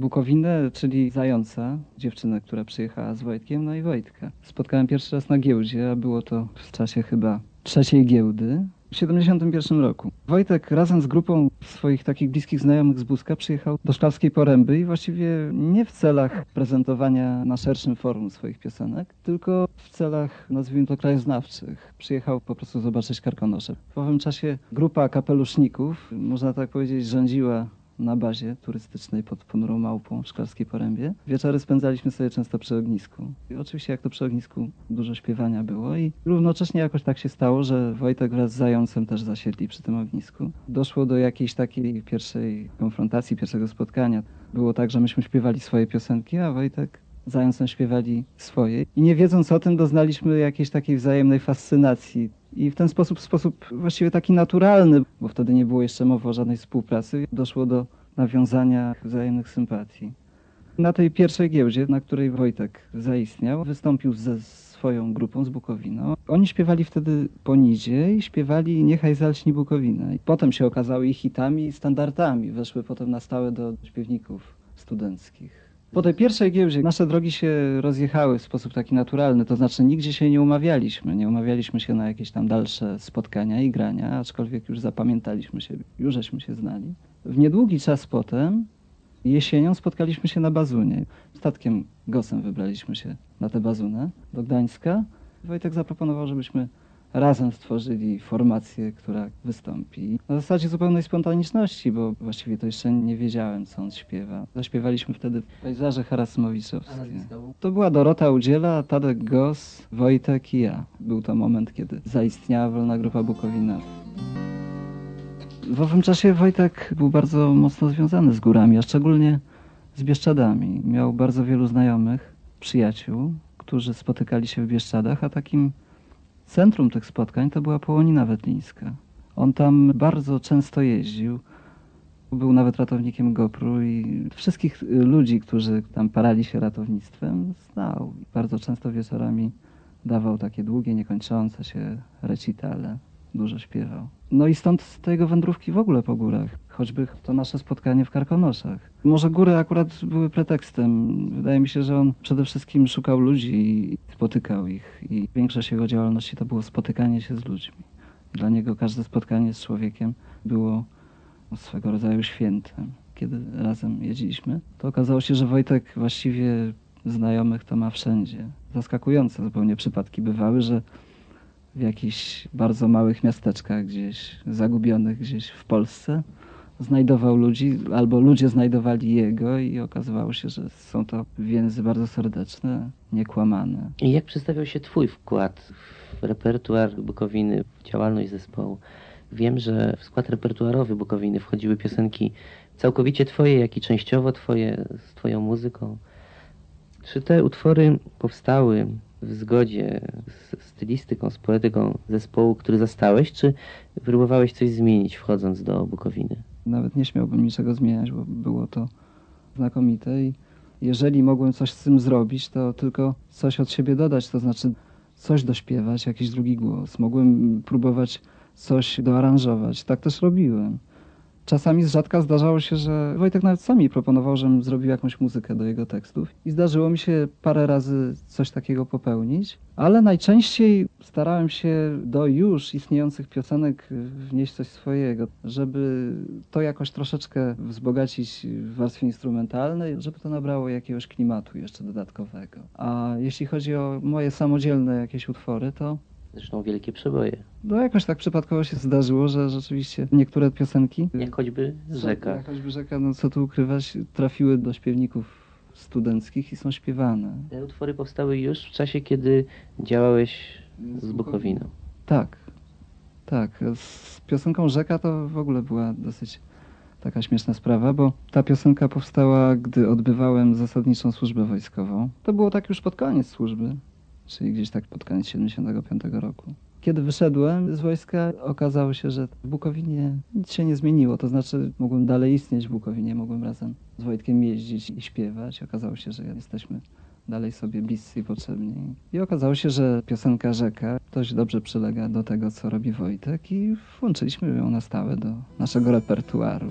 Bukowinę, czyli Zająca, dziewczynę, która przyjechała z Wojtkiem, no i Wojtka. Spotkałem pierwszy raz na giełdzie, a było to w czasie chyba trzeciej giełdy. W 71 roku. Wojtek razem z grupą swoich takich bliskich znajomych z Buzka przyjechał do Szklarskiej Poręby i właściwie nie w celach prezentowania na szerszym forum swoich piosenek, tylko w celach, nazwijmy to, krajoznawczych. Przyjechał po prostu zobaczyć Karkonosze. W owym czasie grupa kapeluszników, można tak powiedzieć, rządziła na bazie turystycznej pod Ponurą Małpą w Szklarskiej Porębie. Wieczory spędzaliśmy sobie często przy ognisku. I oczywiście jak to przy ognisku dużo śpiewania było i równocześnie jakoś tak się stało, że Wojtek wraz z Zającem też zasiedli przy tym ognisku. Doszło do jakiejś takiej pierwszej konfrontacji, pierwszego spotkania. Było tak, że myśmy śpiewali swoje piosenki, a Wojtek Zającem śpiewali swoje. I nie wiedząc o tym, doznaliśmy jakiejś takiej wzajemnej fascynacji. I w ten sposób, sposób właściwie taki naturalny, bo wtedy nie było jeszcze mowy o żadnej współpracy, doszło do nawiązania wzajemnych sympatii. Na tej pierwszej giełdzie, na której Wojtek zaistniał, wystąpił ze swoją grupą z Bukowina. Oni śpiewali wtedy po Nidzie i śpiewali Niechaj zalśni Bukowina. I potem się okazały ich hitami i standardami. Weszły potem na stałe do śpiewników studenckich. Po tej pierwszej giełdzie nasze drogi się rozjechały w sposób taki naturalny, to znaczy nigdzie się nie umawialiśmy. Nie umawialiśmy się na jakieś tam dalsze spotkania i grania, aczkolwiek już zapamiętaliśmy się, już żeśmy się znali. W niedługi czas potem, jesienią, spotkaliśmy się na Bazunie. Statkiem Gosem wybraliśmy się na tę Bazunę do Gdańska. Wojtek zaproponował, żebyśmy razem stworzyli formację, która wystąpi. Na zasadzie zupełnej spontaniczności, bo właściwie to jeszcze nie wiedziałem, co on śpiewa. Zaśpiewaliśmy wtedy pejzaże harasmowiczowskie. To była Dorota Udziela, Tadek Gos, Wojtek i ja. Był to moment, kiedy zaistniała Wolna Grupa Bukowina. W owym czasie Wojtek był bardzo mocno związany z górami, a szczególnie z Bieszczadami. Miał bardzo wielu znajomych, przyjaciół, którzy spotykali się w Bieszczadach, a takim Centrum tych spotkań to była Połonina Wetlińska. On tam bardzo często jeździł. Był nawet ratownikiem GoPru i wszystkich ludzi, którzy tam parali się ratownictwem, znał. Bardzo często wieczorami dawał takie długie, niekończące się recitale. Dużo śpiewał. No i stąd te jego wędrówki w ogóle po górach. Choćby to nasze spotkanie w Karkonoszach. Może góry akurat były pretekstem. Wydaje mi się, że on przede wszystkim szukał ludzi i spotykał ich. I większość jego działalności to było spotykanie się z ludźmi. Dla niego każde spotkanie z człowiekiem było swego rodzaju świętem. Kiedy razem jeździliśmy, to okazało się, że Wojtek właściwie znajomych to ma wszędzie. Zaskakujące zupełnie przypadki bywały, że w jakichś bardzo małych miasteczkach gdzieś, zagubionych gdzieś w Polsce, znajdował ludzi, albo ludzie znajdowali jego i okazywało się, że są to więzy bardzo serdeczne, niekłamane. I jak przedstawiał się twój wkład w repertuar Bukowiny, w działalność zespołu? Wiem, że w skład repertuarowy Bukowiny wchodziły piosenki całkowicie twoje, jak i częściowo twoje, z twoją muzyką. Czy te utwory powstały w zgodzie z stylistyką, z poetyką zespołu, który zastałeś, czy próbowałeś coś zmienić wchodząc do Bukowiny? Nawet nie śmiałbym niczego zmieniać, bo było to znakomite i jeżeli mogłem coś z tym zrobić, to tylko coś od siebie dodać, to znaczy coś dośpiewać, jakiś drugi głos. Mogłem próbować coś doaranżować. Tak też robiłem. Czasami z rzadka zdarzało się, że Wojtek nawet sam mi proponował, żebym zrobił jakąś muzykę do jego tekstów i zdarzyło mi się parę razy coś takiego popełnić, ale najczęściej starałem się do już istniejących piosenek wnieść coś swojego, żeby to jakoś troszeczkę wzbogacić w warstwie instrumentalnej, żeby to nabrało jakiegoś klimatu jeszcze dodatkowego. A jeśli chodzi o moje samodzielne jakieś utwory, to Zresztą wielkie przeboje. No jakoś tak przypadkowo się zdarzyło, że rzeczywiście niektóre piosenki... Jak choćby Rzeka. Jak choćby Rzeka, no co tu ukrywać, trafiły do śpiewników studenckich i są śpiewane. Te utwory powstały już w czasie, kiedy działałeś z Bukowiną. Tak, tak. Z piosenką Rzeka to w ogóle była dosyć taka śmieszna sprawa, bo ta piosenka powstała, gdy odbywałem zasadniczą służbę wojskową. To było tak już pod koniec służby czyli gdzieś tak pod koniec 75 roku. Kiedy wyszedłem z wojska, okazało się, że w Bukowinie nic się nie zmieniło. To znaczy, mogłem dalej istnieć w Bukowinie, mogłem razem z Wojtkiem jeździć i śpiewać. Okazało się, że jesteśmy dalej sobie bliscy i potrzebni. I okazało się, że piosenka Rzeka dość dobrze przylega do tego, co robi Wojtek i włączyliśmy ją na stałe do naszego repertuaru.